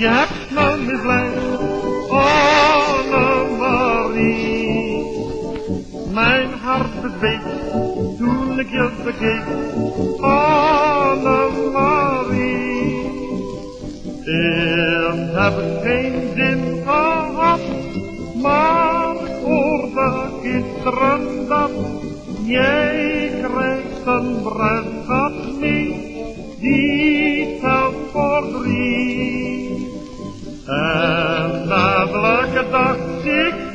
je hebt me misleid, Annemarie. Mijn hart bezweek toen ik je bekeek, Annemarie. Eerst heb ik geen zin gehad, maar hoorde gisteren dat jij krijgt een bruidschat mee, sick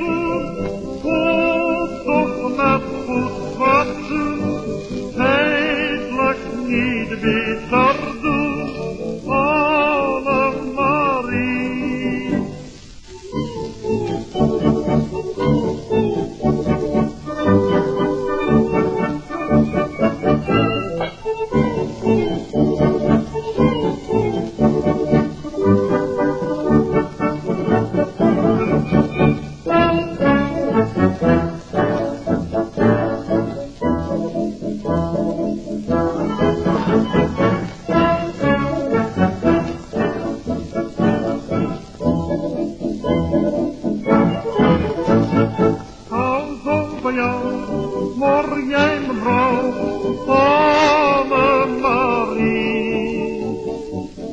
jij mijn vrouw, Annemarie.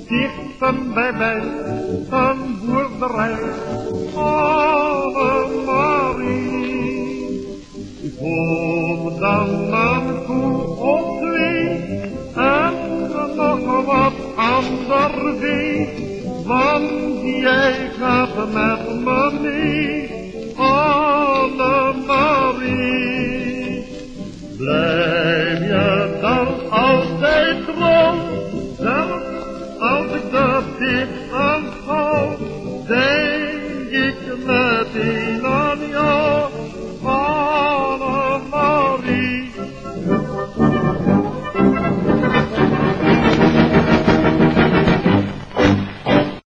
Dichten bij mij, een boerderij, Annemarie. Ik hoor dan een koe of twee, en nog wat ander vee, want jij gaat met me mee, dan altijd trouw, zelfs als ik de dicht aanschouw, denk ik meteen